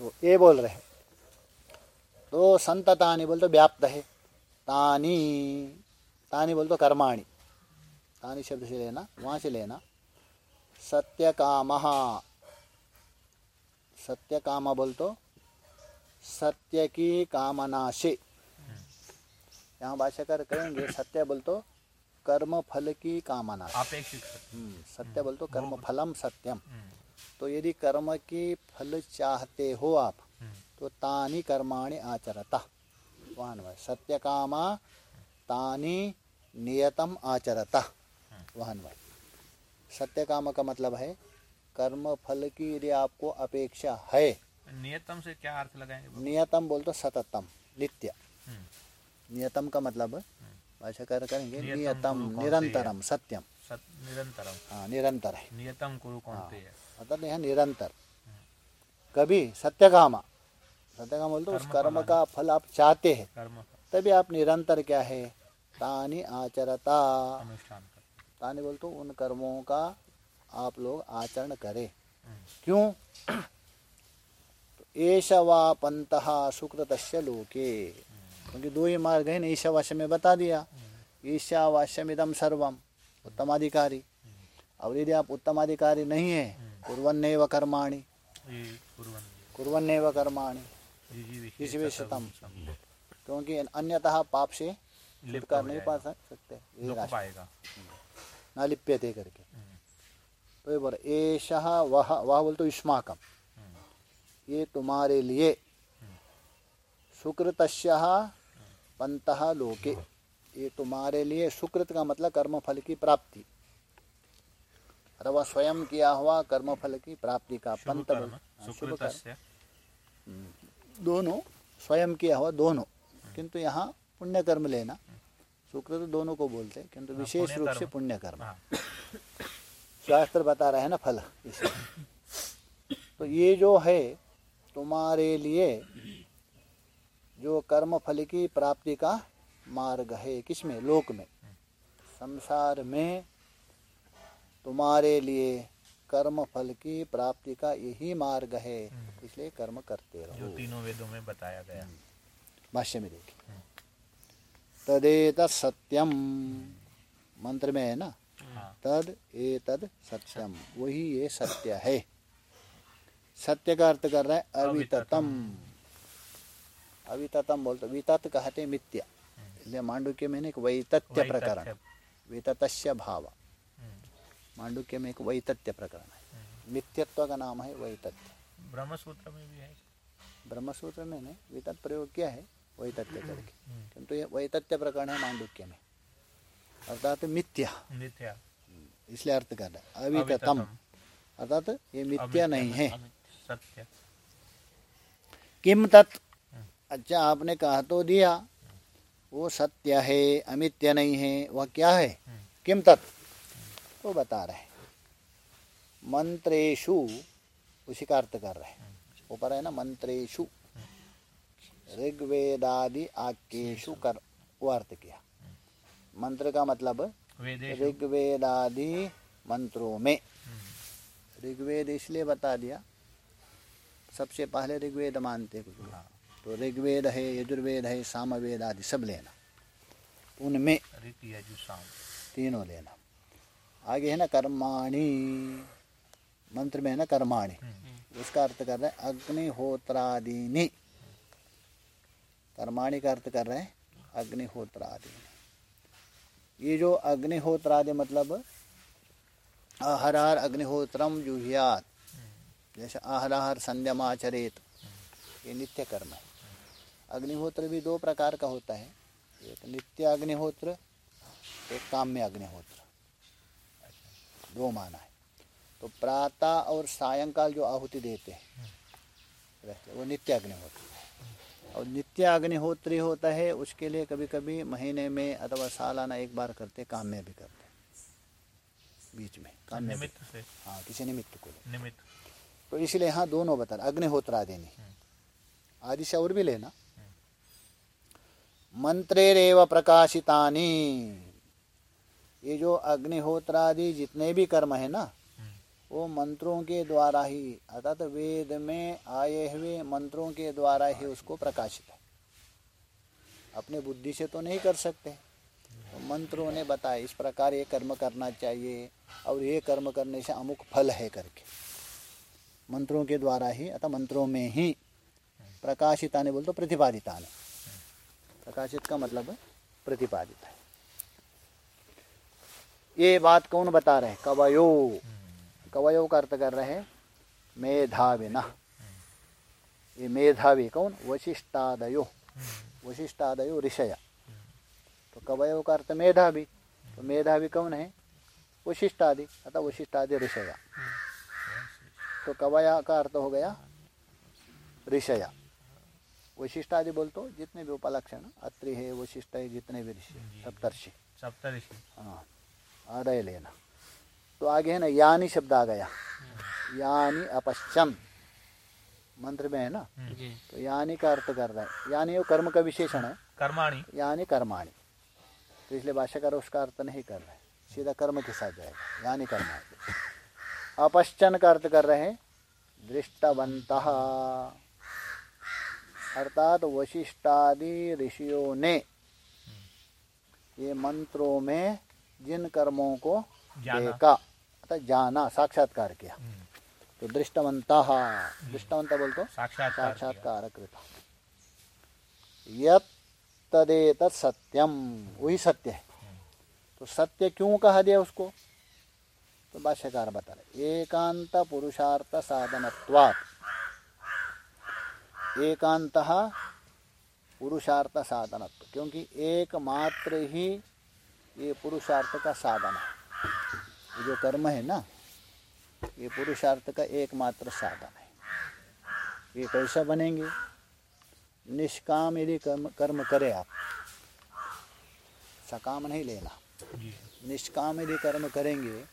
तो ये बोल रहे तो संततानी बोल तो व्याप्त है तानी तानी बोल तो कर्माणी। तानी शब्द से लेना वहाँ से लेना सत्य काम सत्य काम बोल तो सत्य की कामना से यहाँ भाष्यकर कहेंगे सत्य बोल तो कर्म फल की कामना अपेक्षित सत्य। हम्म, सत्य बोल तो कर्म फलम सत्यम। हम्म, तो यदि कर्म की फल चाहते हो आप हम्म, तो तानी कर्माणि आचरता। वहाँ सत्य कामा तानी नियतम आचरता। वहाँ वह सत्य काम का मतलब है कर्म फल की यदि आपको अपेक्षा है नियतम से क्या अर्थ लगाएँगे? नियतम बोल तो सततम नित्य। हम्म, नियतम का मतलब भाषा कर करेंगे? नियतम गुरु कौन निरंतरम सत्यम। सत निरंतरम। हाँ निरंतर है। नियतम कुरु कौनते है। मतलब यह निरंतर। कभी सत्य कामा सत्य काम बोलते उस कर्म का फल आप चाहते हैं। तभी आप निरंतर क्या है? तानी आचरता। तानी बोल तो उन कर्मों का आप लोग आचरण करें। हम्म, क्यों? तो एष वा पंत सुकृत लोके क्योंकि दो ही मार्ग है ना ईशावास्य में बता दिया। ईशावास्यम इदम सर्वम उत्तमाधिकारी। और यदि आप उत्तमाधिकारी नहीं है कुरन्नैव कर्माणि। कुर्वन् कर्माणि। विषयतम क्योंकि अन्यतः पाप से लिप्त नहीं पा सकते। ये पाएगा। न लिप्यते करके। हम्म, तो ये बोला एषः वह वह बोल तो युष्माकम ये तुम्हारे लिए। सुकृतस्य पंतः लोके। ये तुम्हारे लिए सुकृत का मतलब कर्म फल की प्राप्ति। अथवा स्वयं किया हुआ कर्म फल की प्राप्ति का पंत शुभ कर्म। दोनों स्वयं किया हुआ दोनों। किंतु यहाँ पुण्य कर्म लेना। शुक्र तो दोनों को बोलते हैं किंतु हाँ, विशेष रूप से पुण्य कर्म हाँ। शास्त्र बता रहे हैं ना फल इसलिए तो ये जो है तुम्हारे लिए जो कर्म फल की प्राप्ति का मार्ग है किसमें? लोक में। संसार में तुम्हारे लिए कर्म फल की प्राप्ति का यही मार्ग है। इसलिए कर्म करते रहो। जो तीनों वेदों में बताया गया। भाष्य में देखिए। तदेत सत्यम। मंत्र में है ना? हाँ। तद एतद सत्यम। वही ये सत्य है। सत्य का अर्थ कर रहे है अविततम। अविततम। बोलते वितत कहते मिथ्या। इसलिए मांडुक्य में एक वैतत्य प्रकरण। विततस्य भाव। हम्म, मांडुक्य में एक वैतत्य प्रकरण है। मिथ्यत्व का नाम है वैतत्य ब्रह्म सूत्र में भी है। ब्रह्मसूत्र में ने वितत प्रयोग किया है? करके हम्म, किंतु ये वैतत्य प्रकरण है मांडुक्य में। अर्थात मिथ्या। नित्या इसलिए अर्थ कर रहा अविततम अविततम, अर्थात ये मिथ्या नहीं है। सत्य। किम तत्? अच्छा आपने कहा तो दिया। वो सत्य है अमित्य नहीं है वह क्या है? किम तत्? वो बता रहे हैं। मंत्रेशु उसी का अर्थ कर रहे हैं। ऊपर है ना मंत्रेशु ऋग्वेदादि आक्येशु कर वो अर्थ किया। मंत्र का मतलब ऋग्वेदादि मंत्रों में। ऋग्वेद इसलिए बता दिया सबसे पहले ऋग्वेद मानते कुछ लोग। तो ऋग्वेद है यजुर्वेद है सामवेद आदि सब लेना। उनमें तीनों लेना। आगे है ना कर्माणी। मंत्र में है ना कर्माणी। उसका अर्थ कर रहे हैं अग्निहोत्रादीनि। कर्माणी का अर्थ कर रहे हैं अग्निहोत्रादीनि। ये जो अग्निहोत्रादि मतलब आहरार अग्निहोत्रम जुहियात। जैसे आहरार संध्यमाचरेत ये नित्य कर्म है। अग्निहोत्र भी दो प्रकार का होता है। एक नित्य अग्निहोत्र एक काम्य अग्निहोत्र। दो माना है। तो प्रातः और सायंकाल जो आहुति देते हैं रहते वो नित्य अग्निहोत्र है। और नित्य अग्निहोत्री होता है उसके लिए कभी कभी महीने में अथवा सालाना एक बार करते काम में भी करते बीच में काम्य भी। निमित्त से? हाँ किसी निमित्त को ले निमित्त। तो इसलिए यहाँ दोनों बता अग्निहोत्र आदि नहीं आदि से और भी लेना। मंत्रेरेव प्रकाशितानि। ये जो अग्निहोत्रादि जितने भी कर्म है ना, वो मंत्रों के द्वारा ही, अर्थात वेद में आए हुए मंत्रों के द्वारा ही उसको प्रकाशित है। अपने बुद्धि से तो नहीं कर सकते। तो मंत्रों ने बताया, इस प्रकार ये कर्म करना चाहिए, और ये कर्म करने से अमुक फल है करके। मंत्रों के द्वारा ही, अतः मंत्रों में ही प्रकाशिता ने बोल तो प्रतिपादिता ने प्रकाशित का मतलब प्रतिपादित है। ये बात कौन बता रहे हैं? कवयो। कवयो का अर्थ कर रहे हैं मेधाविना ये मेधावी कौन? वशिष्ठादयो वशिष्ठादयो ऋषय। तो कवयो का अर्थ मेधावी। तो मेधावी कौन है? वशिष्ठादि अतः वशिष्ठादि ऋषय। तो कवया का अर्थ हो गया ऋषय। वशिष्ठादि बोल तो जितने भी उपलक्षण अत्रि है वशिष्ठ है जितने भी ऋषि सप्तर्षि। सप्तऋषि हाँ। आदय लेना। तो आगे है ना यानी शब्द आ गया। यानी अपश्चम मंत्र में है ना? तो यानी का अर्थ कर रहा है। यानी वो कर्म का विशेषण है। कर्माणि। यानी कर्माणी। तो इसलिए भाष्यकार उसका अर्थ नहीं कर रहे। सीधा कर्म के साथ जाएगा। यानी कर्माणि। अपश्चन का अर्थ कर रहे हैं दृष्टवंत अर्थात वशिष्ठादि ऋषियों ने ये मंत्रों में जिन कर्मों को जाना। देखा अर्थात जाना साक्षात्कार किया। हम्म, तो दृष्टवंता दृष्टवंत बोल तो? साक्षात्कार साक्षात्कार कृता। यत तदेत सत्यम वही सत्य है। तो सत्य क्यों कहा दिया उसको? तो भाष्यकार बता रहे एकांत पुरुषार्थ साधनत्वात्। एकांत पुरुषार्थ साधनत्व क्योंकि एकमात्र ही ये पुरुषार्थ का साधन है। ये जो कर्म है ना ये पुरुषार्थ का एकमात्र साधन है। ये कैसा बनेंगे? निष्काम यदि कर्म कर्म करे आप सकाम नहीं लेना। निष्काम यदि कर्म करेंगे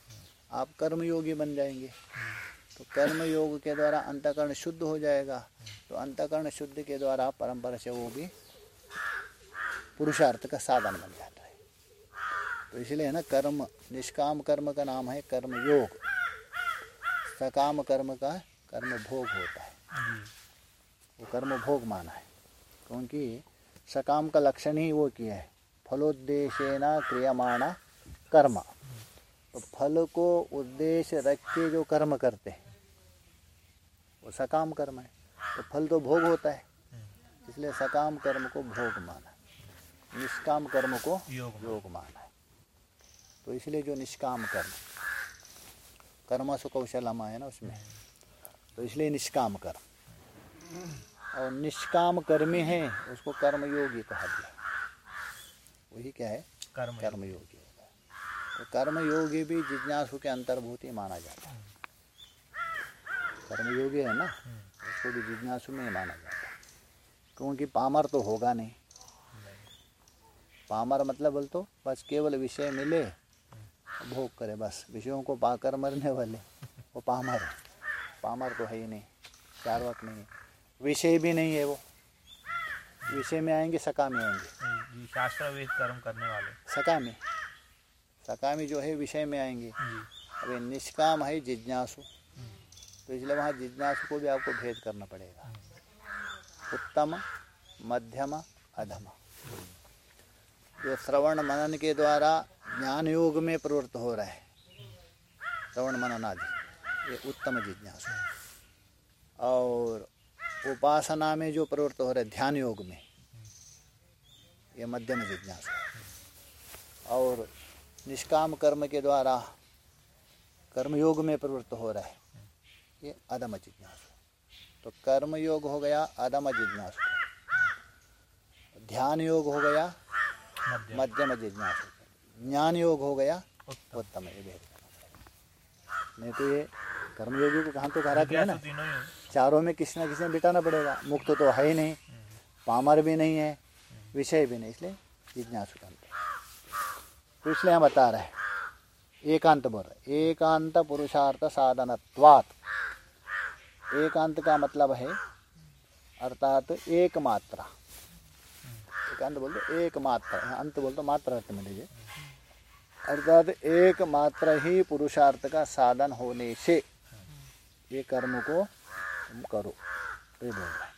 आप कर्मयोगी बन जाएँगे। तो कर्म योग के द्वारा अंतकरण शुद्ध हो जाएगा। तो अंतकरण शुद्ध के द्वारा परंपरा से वो भी पुरुषार्थ का साधन बन जाता है तो इसलिए ना कर्म निष्काम कर्म का नाम है कर्म योग सकाम कर्म का कर्म भोग होता है। वो कर्म भोग माना है। क्योंकि सकाम का लक्षण ही वो किया है। फलोद्देश्यन क्रियमाण कर्म। तो फल को उद्देश्य रख के जो कर्म करते हैं वो सकाम कर्म है। तो फल तो भोग होता है। इसलिए सकाम कर्म को भोग माना। निष्काम कर्म को योग योग माना। तो इसलिए जो निष्काम कर्म कर्म सु कौशलमा है ना उसमें तो इसलिए निष्काम कर्म। और निष्काम कर्मी है उसको कर्मयोगी कहा गया। वही क्या है? कर्म कर्मयोगी। होता है तो कर्मयोगी भी जिज्ञासु के अंतर्भूत ही माना जाता है। कर्मयोगी है ना उसको भी जिज्ञासु में ही माना जाता है। क्योंकि पामर तो होगा नहीं। पामर मतलब बोल तो बस केवल विषय मिले भोग करे बस। विषयों को पाकर मरने वाले वो पामर है। पामर तो है ही नहीं चार वक्त नहीं है। विषय भी नहीं है वो। विषय में आएँगे सका में आएँगे जी शास्त्र कर्म करने वाले। सकामी। सकामी जो है विषय में आएँगे। जी अभी निष्काम है जिज्ञासु। तो इसलिए वहाँ जिज्ञासु को भी आपको भेद करना पड़ेगा। उत्तम मध्यम अधम। जो श्रवण मनन के द्वारा ज्ञान योग में प्रवृत्त हो रहा है श्रवण मनन आदि ये उत्तम जिज्ञासु। है। और उपासना में जो प्रवृत्त हो रहा है ध्यान योग में ये मध्यम जिज्ञासु। है। और निष्काम कर्म के द्वारा कर्मयोग में प्रवृत्त हो रहा है ये अदम जिज्ञासु। तो कर्म योग हो गया अदम जिज्ञासु। ध्यान योग हो गया मध्यम। मध्यम जिज्ञासु। ज्ञान योग हो गया। उत्तम। पड़ेगा। नहीं तो ये कर्मयोगी को कहाँ तो कहा रखा है ना? ही चारों में किसी न किसी में बिठाना पड़ेगा? मुक्त तो है ही नहीं। पामर भी नहीं है विषय भी नहीं इसलिए जिज्ञासु करते तो इसलिए हम बता रहे हैं एकांत बोल रहे एकांत पुरुषार्थ साधनत्वात्। एकांत का मतलब है अर्थात एक एकांत बोलते एक मात्रा यहाँ अंत बोलते मात्रा अर्थ में लीजिए अर्थात एक मात्र ही पुरुषार्थ का साधन होने से ये कर्म को तुम करो ये बोल रहा है।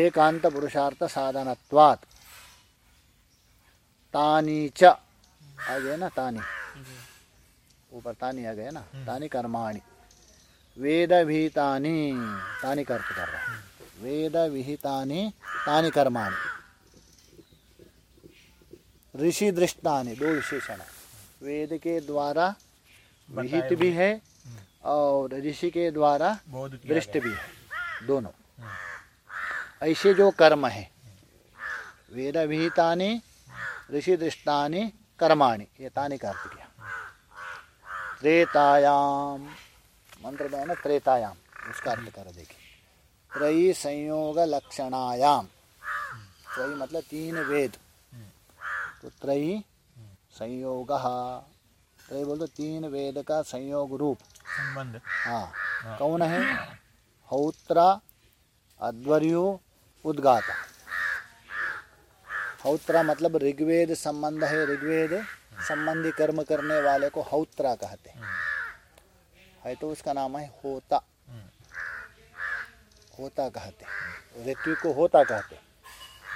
एकांत पुरुषार्थ साधनत्वात्। तानी च आ गए ना तानी? ऊपर तानी आ गए ना? तानी कर्माणि। वेद विहितानि तानी का अर्थ कर रहा है। वेद विहितानि तानी कर्माणि। ऋषि दृष्टानि दो विशेषण। वेद के द्वारा विहित भी है और ऋषि के द्वारा दृष्ट भी है। दोनों। ऐसे जो कर्म है वेद विहितानि ऋषि दृष्टानि कर्माणि ये तानि किया त्रेतायाम मंत्र में है ना त्रेतायाम उसका अर्थ कर देखिए त्रयी संयोग लक्षणायाम त्रयी मतलब तीन वेद। तो त्रयी संयोग। त्रय बोल तो तीन वेद का संयोग रूप। संबंध। हाँ कौन है? हौत्रा अध्वर्यो उद्गाता। हौत्रा मतलब ऋग्वेद संबंध है। ऋग्वेद संबंधी कर्म करने वाले को हौत्रा कहते हैं। है तो उसका नाम है होता। होता कहते ऋत्विक को होता कहते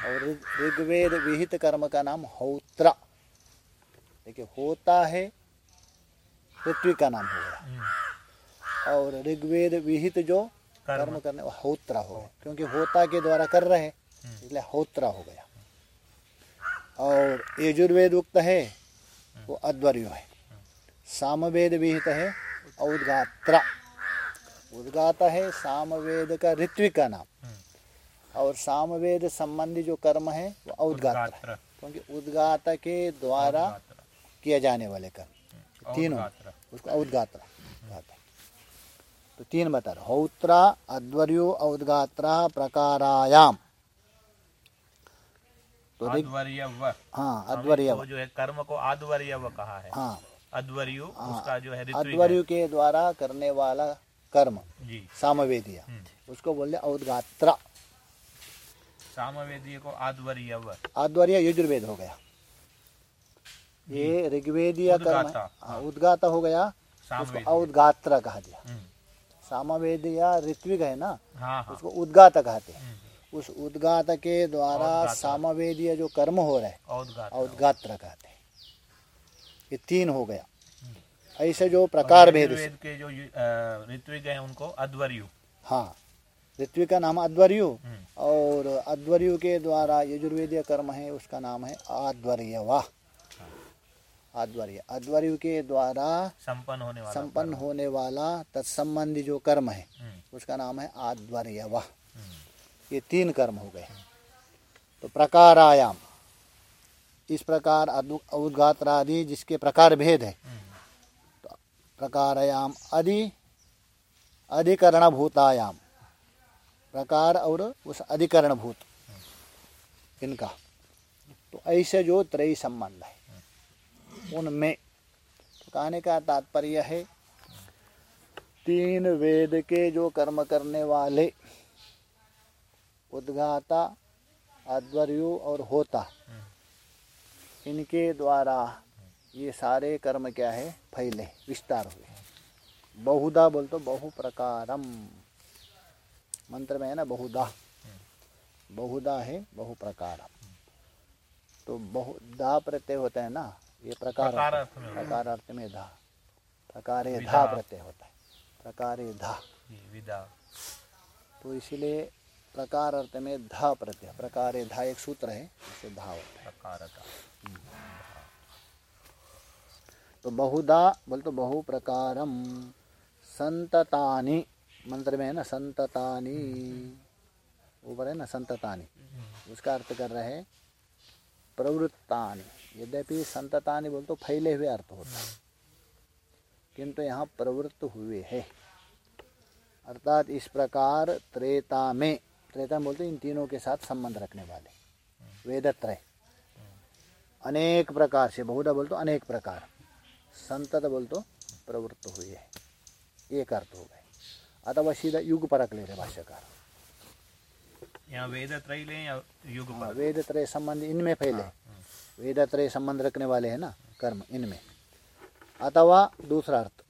और ऋग्वेद विहित कर्म का नाम होत्रा। देखिए होता है ऋत्विक का नाम हो गया। हम्म, और ऋग्वेद विहित जो कर्म। करने वो होत्रा हो गया। क्योंकि होता के द्वारा कर रहे हैं इसलिए होत्रा हो गया। और यजुर्वेद उक्त है वो अद्वर्य है। सामवेद विहित है औदगात्रा। उद्गात है सामवेद का ऋत्विक का नाम और सामवेद संबंधी जो कर्म है वो औदगात्र है। क्योंकि उद्गात के द्वारा किया जाने वाले कर्म। तीनों। उसको औदगात्र तो तीन बता रहे हौत्रा अद्वर्यो औदगात्रा प्रकारायाम। तो हाँ अद्वर्य तो जो है कर्म को आद्वर्यव कहा है। हाँ। अद्वर्यु उसका जो है अद्वर्य के द्वारा करने वाला कर्म सामवेदिया। हम्म। उसको बोलते औदगात्रा। सामवेदीय को आद्वर्यव आद्वर्य यजुर्वेद हो गया। ये ऋग्वेदीय कर्म है। उद्गाता। हाँ, गया। उसको सामवेदीय। कहा दिया हम्म, सामवेदिया ऋत्विक है ना? हाँ हाँ। उसको उद्गात कहते हैं। हम्म, उस उद्गात के द्वारा। सामवेदीय जो कर्म हो रहा है औदगात्र औदगात्र कहते हैं। ये तीन हो गया। ऐसे जो प्रकार भेद के जो ऋत्विक हैं उनको अद्वर्यु हाँ ऋत्विक का नाम अद्वर्यु हम्म, और अद्वर्यु के द्वारा यजुर्वेदीय कर्म है उसका नाम है आद्वर्यवा आद्वर्य अद्वर्यु के द्वारा संपन्न होने वाला संपन्न होने वाला तत्संबंधी जो कर्म है हम्म, उसका नाम है आद्वर्यवा हम्म, ये तीन कर्म हो गए। तो प्रकारायाम इस प्रकार उद्गात्रादि जिसके प्रकार भेद है प्रकारायाम, अधि अधिकरण भूतायाम प्रकार और उस अधिकरण भूत इनका। तो ऐसे जो त्रय संबंध है, उनमें तो कहने का तात्पर्य है, तीन वेद के जो कर्म करने वाले, उद्घाता अद्वर्यु और होता, इनके द्वारा ये सारे कर्म क्या है? फैले विस्तार हुए बहुधा बोल तो बहु प्रकारम मंत्र में है ना बहुधा। बहुधा है बहु प्रकारम तो बहु धा प्रत्यय होता है ना ये प्रकार प्रकार अर्थ में धा। प्रकार धा। प्रत्यय होता है। प्रकार धा। तो इसीलिए प्रकार अर्थ में धा प्रत्यय प्रकार धा एक सूत्र है इससे धा होता है। प्रकारता तो बहुधा बोल तो बहु प्रकारम संततानी मंत्र में है ना संततानी। ऊपर है ना संततानी। उसका अर्थ कर रहे हैं प्रवृत्तानि। यद्यपि संततानि बोल तो फैले हुए अर्थ होता है। किंतु यहाँ प्रवृत्त हुए है। अर्थात इस प्रकार त्रेता में त्रेता में बोलते इन तीनों के साथ संबंध रखने वाले। वेदत्रय। अनेक प्रकार से बहुधा बोल तो अनेक प्रकार। संतत बोल तो प्रवृत्त हुए है। एक अर्थ हो गए। अथवा सीधा युग परक ले रहे भाष्यकार। यहाँ वेद त्रय लें या युग हाँ, वेद त्रय संबंध इनमें फैले। वेद त्रय संबंध रखने वाले हैं ना कर्म इनमें। अथवा दूसरा अर्थ।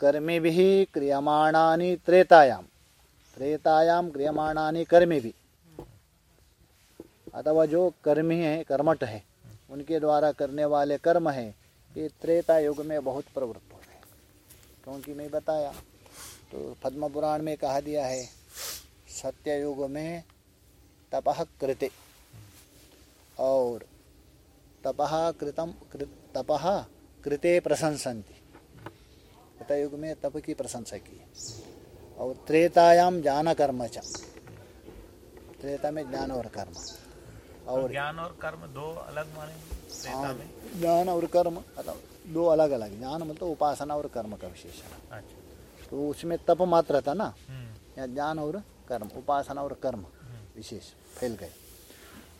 कर्मे भी क्रियमाणानि त्रेतायाम। त्रेतायाम क्रियमाणानी कर्मे भी। अथवा जो कर्मी है कर्मठ है उनके द्वारा करने वाले कर्म हैं ये त्रेता युग में बहुत प्रवृत्त हो रहे क्योंकि मैं बताया तो पद्म पुराण में कहा दिया है सत्य युग में तपह कृते। और तपह कृतम कृ, तपह कृते प्रशंसन्ति। युग में तप की प्रशंसा की। और त्रेतायाम ज्ञान कर्म च। त्रेता में ज्ञान और कर्म। और ज्ञान और कर्म दो अलग माने हाँ, ज्ञान और कर्म मतलब दो अलग अलग ज्ञान मतलब उपासना और कर्म का विशेषण। अच्छा। तो उसमें तप मात्र था ना? हम्म। या ज्ञान और कर्म उपासना और कर्म विशेष फैल गए।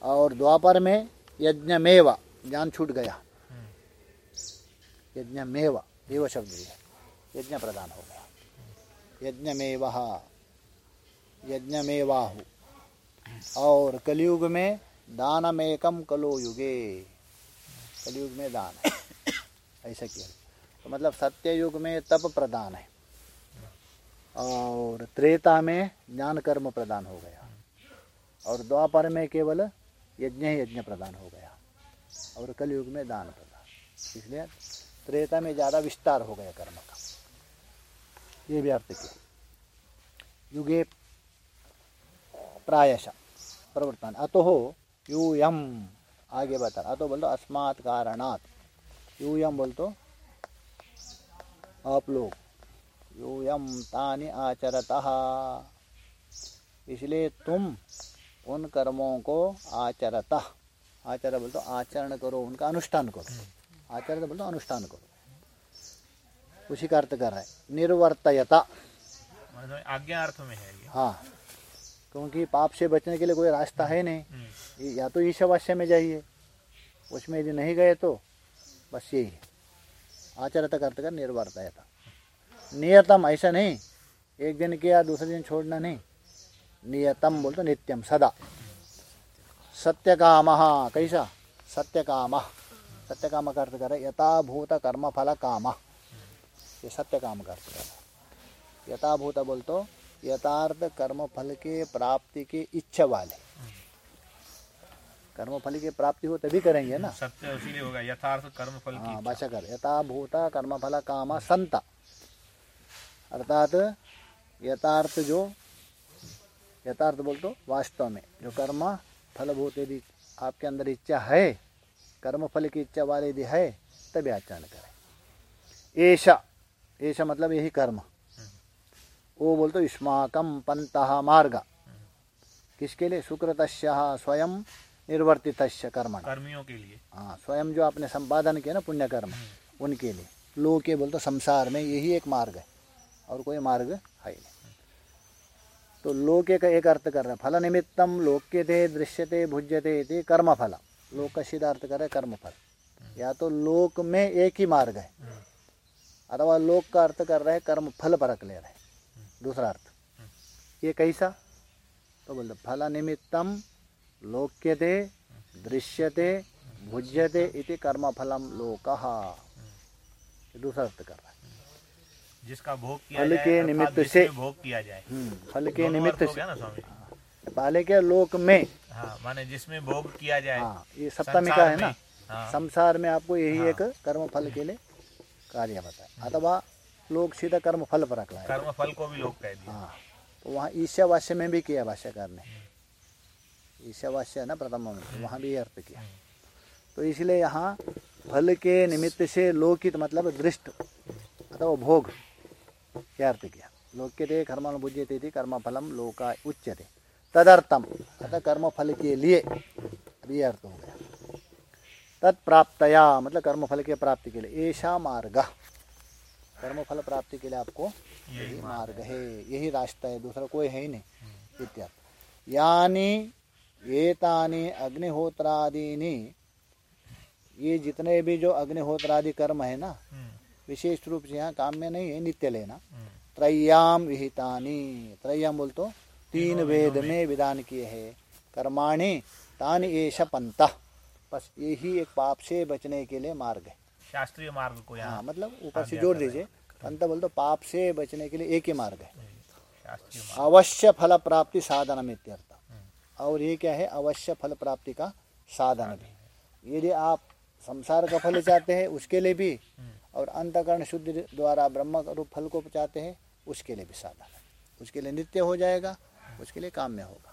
और द्वापर में यज्ञमेव ज्ञान छूट गया। हम्म। यज्ञमेव एव शब्द दिया यज्ञ प्रदान हो गया। यज्ञमेव यज्ञमेवाहु। और कलयुग में दानमेकम कलो युगे। कलयुग में दान है। ऐसा किया। तो मतलब सत्य युग में तप प्रदान है। और त्रेता में ज्ञान कर्म प्रदान हो गया। और द्वापर में केवल यज्ञ ही यज्ञ प्रदान हो गया। और कलयुग में दान प्रदान। इसलिए त्रेता में ज़्यादा विस्तार हो गया कर्म का। ये भी अर्थ किया। युगे प्रायश प्रवर्तन। अतो यूयम। आगे बता रहा तो बोल दो अस्मात् कारणात्। यूयम बोल तो आप लोग। यूयम तानि आचरतः। इसलिए तुम उन कर्मों को आचरता। आचर बोल तो आचरण करो उनका अनुष्ठान करो। आचरण बोल तो अनुष्ठान करो। उसी का अर्थ कर रहा है। निर्वर्तयता। मतलब आज्ञा अर्थ में है हाँ। क्योंकि पाप से बचने के लिए कोई रास्ता है नहीं। हम्म, या तो ईशावास्य में जाइए। उसमें यदि नहीं गए तो बस यही है। आचरता करते कर निर्वर्तयता नियतम ऐसा नहीं। एक दिन किया दूसरे दिन छोड़ना नहीं। नियतम बोल तो नित्यम सदा। सत्य काम कैसा? सत्य काम सत्य काम का अर्थ कर यथाभूत कर्म फल काम ये सत्य काम का अर्थ कर यथाभूत बोल तो यथार्थ कर्म फल के प्राप्ति की इच्छा वाले। कर्म फल की प्राप्ति हो तभी करेंगे ना। सत्य उसीलिए होगा यथार्थ कर्म फल हाँ भाषा कर यथाभूत कर्म फल काम संता। अर्थात यथार्थ जो यथार्थ बोल तो वास्तव में जो कर्म फलभूत यदि आपके अंदर इच्छा है कर्म फल की इच्छा वाले यदि है तभी आचरण करें। ऐसा ऐसा मतलब यही कर्म। वो बोल तो युष्माकम पंत मार्ग। किसके लिए? सुकृत स्वयं निर्वर्तित कर्म कर्मियों के लिए। हाँ स्वयं जो आपने संपादन किया ना पुण्य कर्म उनके लिए। लोग के बोलते संसार में यही एक मार्ग है और कोई मार्ग है नहीं। तो लोके का एक अर्थ कर रहे फल निमित्तम लोक्यते दृश्यते भुज्यते इति कर्म फल लोक का सीधा अर्थ कर रहे हैं कर्म फल या तो लोक में एक ही मार्ग है अथवा लोक का अर्थ कर रहे हैं कर्म फल परक ले रहे दूसरा अर्थ। ये कैसा? तो बोलते फल निमित्तम लोक्यते दृश्यते भुज्यते इति कर्म फलम लोक दूसरा अर्थ कर रहा है। जिसका भोग किया फल के निमित्त से- भोग किया जाए। हम्म, फल के निमित्त से पहले के लोक में। हाँ माने जिसमें भोग किया जाए। हाँ ये सप्तमी का है ना? हाँ। संसार में आपको यही हाँ। एक कर्म फल के लिए कार्य बताए अथवा लोग सीधा कर्म फल पर रख लाए। कर्म फल को भी लोग कह दिया। हाँ तो वहाँ ईशावास्य में भी किया भाष्यकार ने ईशावास्य है ना प्रथम वहाँ भी अर्थ किया। तो इसलिए यहाँ फल के निमित्त से लोकित मतलब दृष्ट अथवा भोग क्या अर्थ किया। लोक्यते कर्म बुझ्यते थी कर्म फलम लोका उच्यते। तदर्थम अतः कर्म फल के लिए अभी अर्थ हो गया। तत्प्राप्तया मतलब कर्म फल के प्राप्ति के लिए। ऐसा मार्ग। कर्म फल प्राप्ति के लिए आपको यही मार्ग है। यही रास्ता है दूसरा कोई है ही नहीं इत्यर्थ यानी ये तानी अग्निहोत्रादीनि ये जितने भी जो अग्निहोत्रादि कर्म है ना हम्म, विशेष रूप से यहाँ काम में नहीं है नित्य लेना हम्म, त्रय्याम विहितानि त्रय्याम बोल तो तीन वेद में विधान किए है कर्माणी तानि एष पंथ बस यही एक पाप से बचने के लिए मार्ग है। शास्त्रीय मार्ग को हाँ यहाँ मतलब ऊपर से जोड़ दीजिए। अंत बोल तो पाप से बचने के लिए एक ही मार्ग है। अवश्य फल प्राप्ति साधन इत्यर्थ और ये क्या है? अवश्य फल प्राप्ति का साधन भी। यदि आप संसार का फल चाहते हैं उसके लिए भी और अंतकरण शुद्ध द्वारा ब्रह्म रूप फल को चाहते हैं उसके लिए भी साधन है। उसके लिए नित्य हो जाएगा उसके लिए काम्य होगा।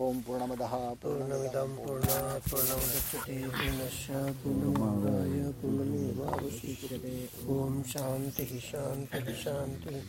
ओम पूर्णमद पूर्णमिदं पूर्णात् पूर्णमुदच्यते पूर्णस्य पूर्णमादाय पूर्णमेवावशिष्यते। ॐ शान्तिः शान्तिः शान्तिः।